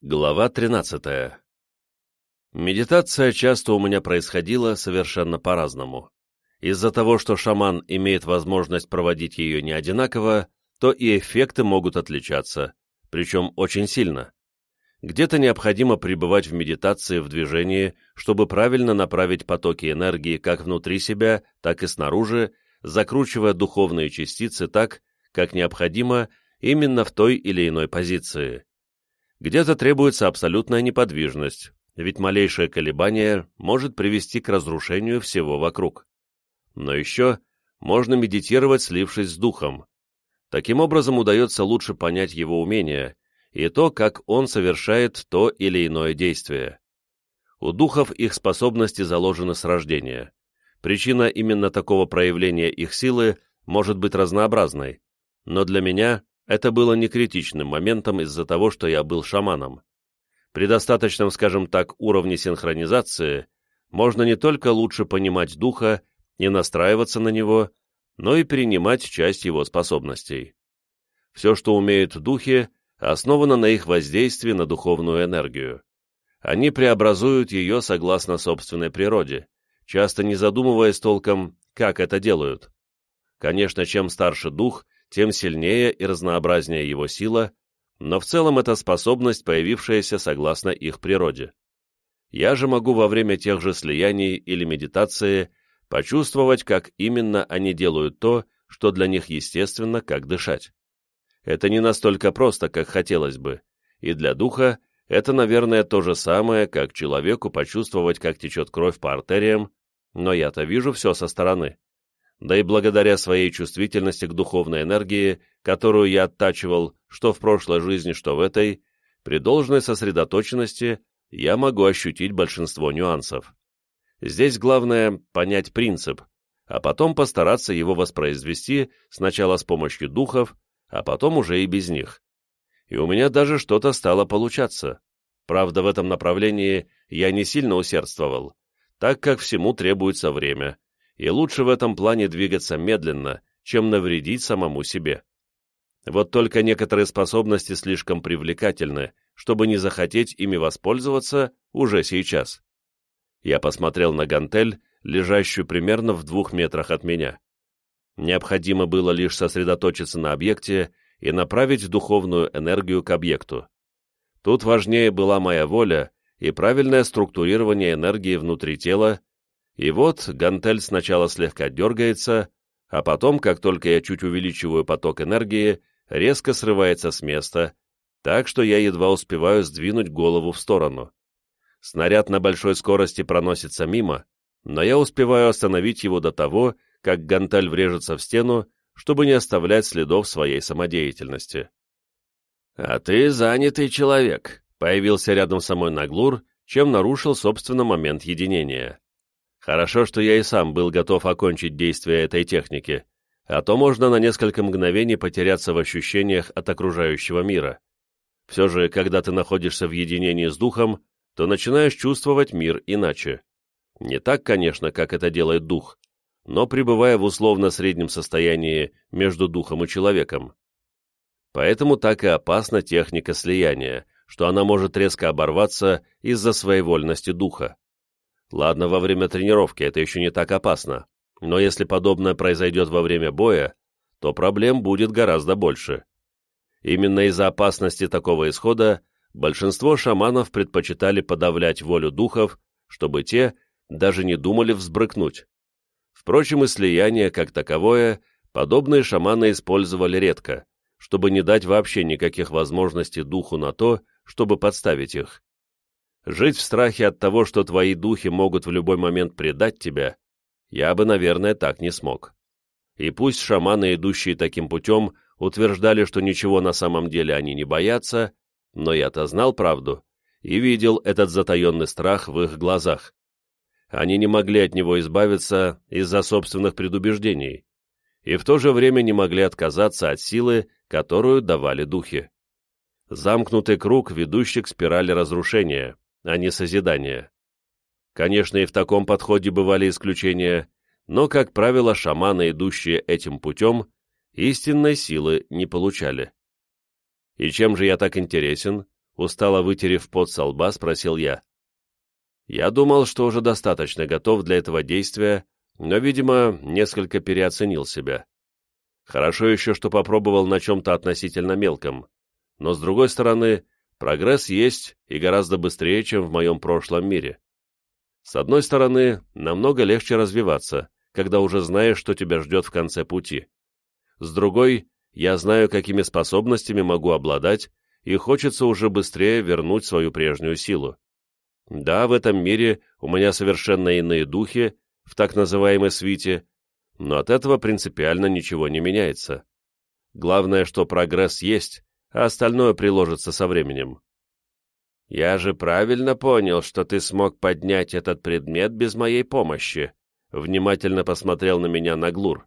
Глава 13. Медитация часто у меня происходила совершенно по-разному. Из-за того, что шаман имеет возможность проводить ее не одинаково, то и эффекты могут отличаться, причем очень сильно. Где-то необходимо пребывать в медитации в движении, чтобы правильно направить потоки энергии как внутри себя, так и снаружи, закручивая духовные частицы так, как необходимо именно в той или иной позиции. Где-то требуется абсолютная неподвижность, ведь малейшее колебание может привести к разрушению всего вокруг. Но еще можно медитировать, слившись с духом. Таким образом удается лучше понять его умения и то, как он совершает то или иное действие. У духов их способности заложены с рождения. Причина именно такого проявления их силы может быть разнообразной, но для меня это было не критичным моментом из-за того, что я был шаманом. При достаточном, скажем так, уровне синхронизации можно не только лучше понимать духа и настраиваться на него, но и перенимать часть его способностей. Все, что умеют духи, основано на их воздействии на духовную энергию. Они преобразуют ее согласно собственной природе, часто не задумываясь толком, как это делают. Конечно, чем старше дух, тем сильнее и разнообразнее его сила, но в целом это способность, появившаяся согласно их природе. Я же могу во время тех же слияний или медитации почувствовать, как именно они делают то, что для них естественно, как дышать. Это не настолько просто, как хотелось бы, и для духа это, наверное, то же самое, как человеку почувствовать, как течет кровь по артериям, но я-то вижу все со стороны да и благодаря своей чувствительности к духовной энергии, которую я оттачивал что в прошлой жизни, что в этой, при должной сосредоточенности я могу ощутить большинство нюансов. Здесь главное понять принцип, а потом постараться его воспроизвести сначала с помощью духов, а потом уже и без них. И у меня даже что-то стало получаться. Правда, в этом направлении я не сильно усердствовал, так как всему требуется время, и лучше в этом плане двигаться медленно, чем навредить самому себе. Вот только некоторые способности слишком привлекательны, чтобы не захотеть ими воспользоваться уже сейчас. Я посмотрел на гантель, лежащую примерно в двух метрах от меня. Необходимо было лишь сосредоточиться на объекте и направить духовную энергию к объекту. Тут важнее была моя воля и правильное структурирование энергии внутри тела, и вот гантель сначала слегка дергается, а потом, как только я чуть увеличиваю поток энергии, резко срывается с места, так что я едва успеваю сдвинуть голову в сторону. Снаряд на большой скорости проносится мимо, но я успеваю остановить его до того, как гантель врежется в стену, чтобы не оставлять следов своей самодеятельности. «А ты занятый человек», — появился рядом со мной Наглур, чем нарушил, собственно, момент единения. Хорошо, что я и сам был готов окончить действие этой техники, а то можно на несколько мгновений потеряться в ощущениях от окружающего мира. Все же, когда ты находишься в единении с духом, то начинаешь чувствовать мир иначе. Не так, конечно, как это делает дух, но пребывая в условно-среднем состоянии между духом и человеком. Поэтому так и опасна техника слияния, что она может резко оборваться из-за своевольности духа. Ладно, во время тренировки это еще не так опасно, но если подобное произойдет во время боя, то проблем будет гораздо больше. Именно из-за опасности такого исхода большинство шаманов предпочитали подавлять волю духов, чтобы те даже не думали взбрыкнуть. Впрочем, и слияние как таковое подобные шаманы использовали редко, чтобы не дать вообще никаких возможностей духу на то, чтобы подставить их. Жить в страхе от того, что твои духи могут в любой момент предать тебя, я бы, наверное, так не смог. И пусть шаманы, идущие таким путем, утверждали, что ничего на самом деле они не боятся, но я-то знал правду и видел этот затаенный страх в их глазах. Они не могли от него избавиться из-за собственных предубеждений, и в то же время не могли отказаться от силы, которую давали духи. Замкнутый круг, ведущий к спирали разрушения, а не созидание. Конечно, и в таком подходе бывали исключения, но, как правило, шаманы, идущие этим путем, истинной силы не получали. И чем же я так интересен? устало вытерев пот со лба, спросил я. Я думал, что уже достаточно готов для этого действия, но, видимо, несколько переоценил себя. Хорошо еще, что попробовал на чем-то относительно мелком, но, с другой стороны, прогресс есть и гораздо быстрее, чем в моем прошлом мире. С одной стороны, намного легче развиваться, когда уже знаешь, что тебя ждет в конце пути. С другой, я знаю, какими способностями могу обладать, и хочется уже быстрее вернуть свою прежнюю силу. Да, в этом мире у меня совершенно иные духи, в так называемой свите, но от этого принципиально ничего не меняется. Главное, что прогресс есть, а остальное приложится со временем. «Я же правильно понял, что ты смог поднять этот предмет без моей помощи», внимательно посмотрел на меня Наглур.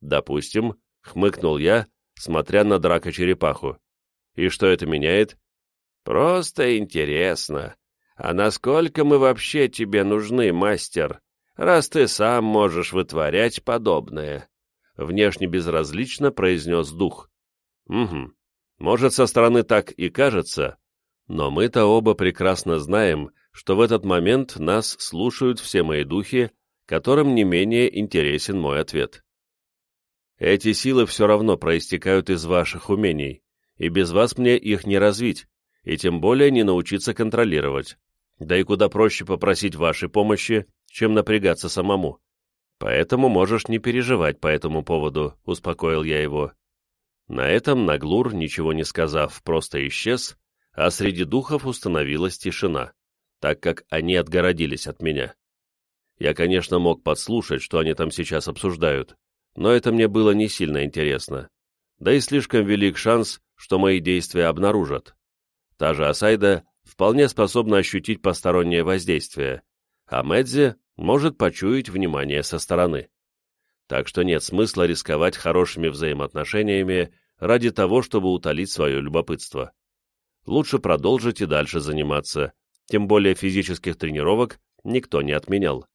«Допустим», — хмыкнул я, смотря на драка-черепаху. «И что это меняет?» «Просто интересно. А насколько мы вообще тебе нужны, мастер, раз ты сам можешь вытворять подобное?» Внешне безразлично произнес дух. «Угу. Может, со стороны так и кажется, но мы-то оба прекрасно знаем, что в этот момент нас слушают все мои духи, которым не менее интересен мой ответ. Эти силы все равно проистекают из ваших умений, и без вас мне их не развить, и тем более не научиться контролировать. Да и куда проще попросить вашей помощи, чем напрягаться самому. Поэтому можешь не переживать по этому поводу, успокоил я его. На этом Наглур, ничего не сказав, просто исчез, а среди духов установилась тишина, так как они отгородились от меня. Я, конечно, мог подслушать, что они там сейчас обсуждают, но это мне было не сильно интересно. Да и слишком велик шанс, что мои действия обнаружат. Та же Асайда вполне способна ощутить постороннее воздействие, а Медзи может почуять внимание со стороны. Так что нет смысла рисковать хорошими взаимоотношениями ради того, чтобы утолить свое любопытство. Лучше продолжить и дальше заниматься, тем более физических тренировок никто не отменял.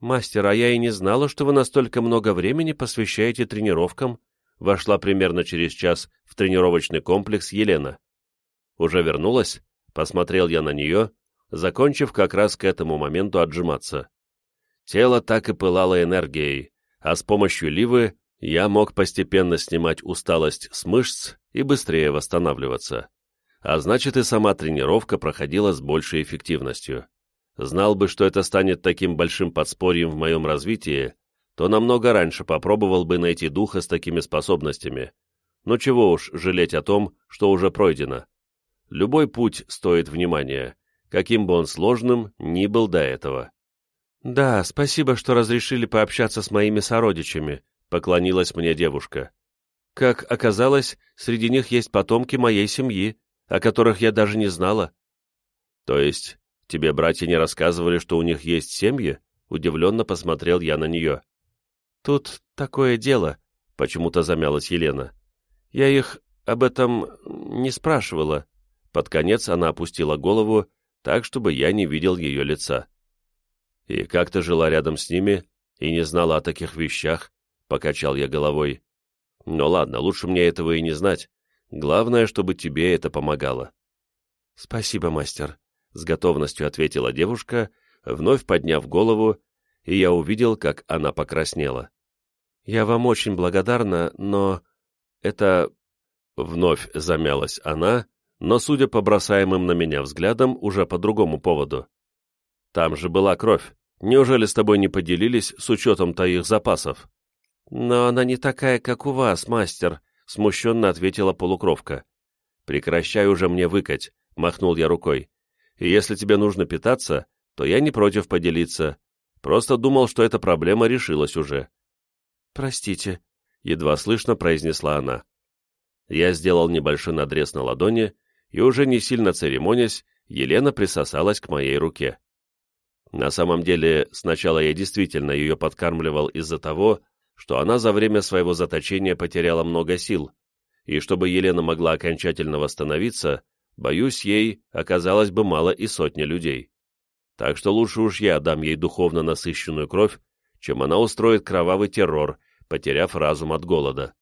«Мастер, а я и не знала, что вы настолько много времени посвящаете тренировкам», вошла примерно через час в тренировочный комплекс Елена. «Уже вернулась?» — посмотрел я на нее, закончив как раз к этому моменту отжиматься. Тело так и пылало энергией, а с помощью ливы я мог постепенно снимать усталость с мышц и быстрее восстанавливаться. А значит, и сама тренировка проходила с большей эффективностью. Знал бы, что это станет таким большим подспорьем в моем развитии, то намного раньше попробовал бы найти духа с такими способностями. Но чего уж жалеть о том, что уже пройдено. Любой путь стоит внимания, каким бы он сложным ни был до этого. «Да, спасибо, что разрешили пообщаться с моими сородичами», — поклонилась мне девушка. «Как оказалось, среди них есть потомки моей семьи, о которых я даже не знала». «То есть «Тебе братья не рассказывали, что у них есть семьи?» Удивленно посмотрел я на нее. «Тут такое дело», — почему-то замялась Елена. «Я их об этом не спрашивала». Под конец она опустила голову, так, чтобы я не видел ее лица. «И как ты жила рядом с ними и не знала о таких вещах?» — покачал я головой. «Ну ладно, лучше мне этого и не знать. Главное, чтобы тебе это помогало». «Спасибо, мастер», с готовностью ответила девушка, вновь подняв голову, и я увидел, как она покраснела. «Я вам очень благодарна, но... это...» Вновь замялась она, но, судя по бросаемым на меня взглядам, уже по другому поводу. «Там же была кровь. Неужели с тобой не поделились с учетом твоих запасов?» «Но она не такая, как у вас, мастер», — смущенно ответила полукровка. «Прекращай уже мне выкать», — махнул я рукой и если тебе нужно питаться, то я не против поделиться. Просто думал, что эта проблема решилась уже». «Простите», — едва слышно произнесла она. Я сделал небольшой надрез на ладони, и уже не сильно церемонясь, Елена присосалась к моей руке. На самом деле, сначала я действительно ее подкармливал из-за того, что она за время своего заточения потеряла много сил, и чтобы Елена могла окончательно восстановиться, боюсь, ей оказалось бы мало и сотни людей. Так что лучше уж я дам ей духовно насыщенную кровь, чем она устроит кровавый террор, потеряв разум от голода.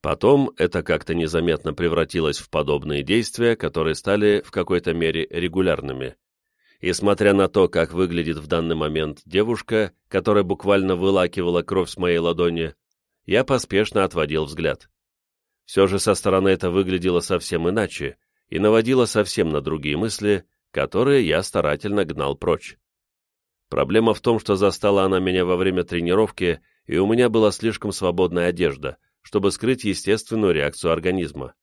Потом это как-то незаметно превратилось в подобные действия, которые стали в какой-то мере регулярными. И смотря на то, как выглядит в данный момент девушка, которая буквально вылакивала кровь с моей ладони, я поспешно отводил взгляд. Все же со стороны это выглядело совсем иначе и наводило совсем на другие мысли, которые я старательно гнал прочь. Проблема в том, что застала она меня во время тренировки, и у меня была слишком свободная одежда, чтобы скрыть естественную реакцию организма.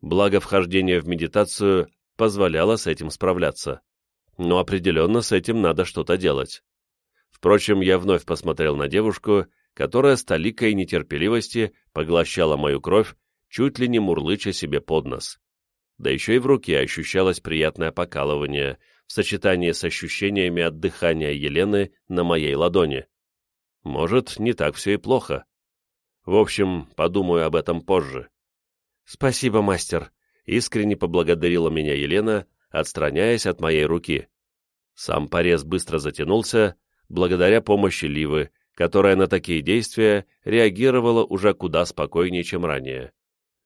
Благо вхождение в медитацию позволяло с этим справляться. Но определенно с этим надо что-то делать. Впрочем, я вновь посмотрел на девушку, которая с толикой нетерпеливости поглощала мою кровь, чуть ли не мурлыча себе под нос. Да еще и в руке ощущалось приятное покалывание в сочетании с ощущениями от дыхания Елены на моей ладони. Может, не так все и плохо. В общем, подумаю об этом позже. «Спасибо, мастер», — искренне поблагодарила меня Елена, отстраняясь от моей руки. Сам порез быстро затянулся, благодаря помощи Ливы, которая на такие действия реагировала уже куда спокойнее, чем ранее.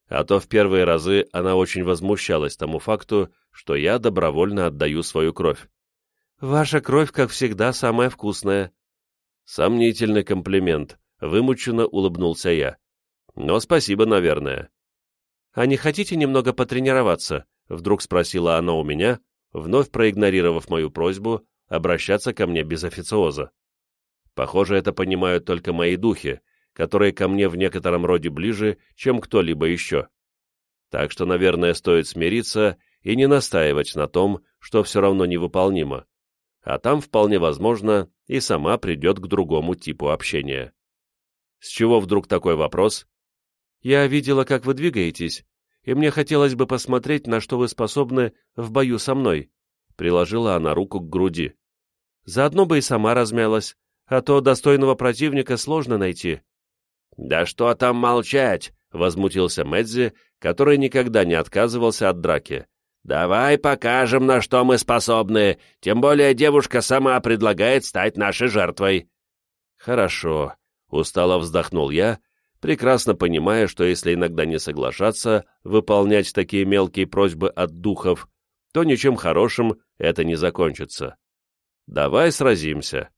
А то в первые разы она очень возмущалась тому факту, что я добровольно отдаю свою кровь. «Ваша кровь, как всегда, самая вкусная». Сомнительный комплимент, Вымученно улыбнулся я. «Но спасибо, наверное». «А не хотите немного потренироваться?» Вдруг спросила она у меня, вновь проигнорировав мою просьбу обращаться ко мне без официоза. Похоже, это понимают только мои духи, которые ко мне в некотором роде ближе, чем кто-либо еще. Так что, наверное, стоит смириться и не настаивать на том, что все равно невыполнимо. А там, вполне возможно, и сама придет к другому типу общения. С чего вдруг такой вопрос? Я видела, как вы двигаетесь, и мне хотелось бы посмотреть, на что вы способны в бою со мной. Приложила она руку к груди. Заодно бы и сама размялась, а то достойного противника сложно найти. «Да что там молчать!» — возмутился Медзи, который никогда не отказывался от драки. «Давай покажем, на что мы способны, тем более девушка сама предлагает стать нашей жертвой». «Хорошо», Устало вздохнул я, прекрасно понимая, что если иногда не соглашаться выполнять такие мелкие просьбы от духов, то ничем хорошим это не закончится. Давай сразимся.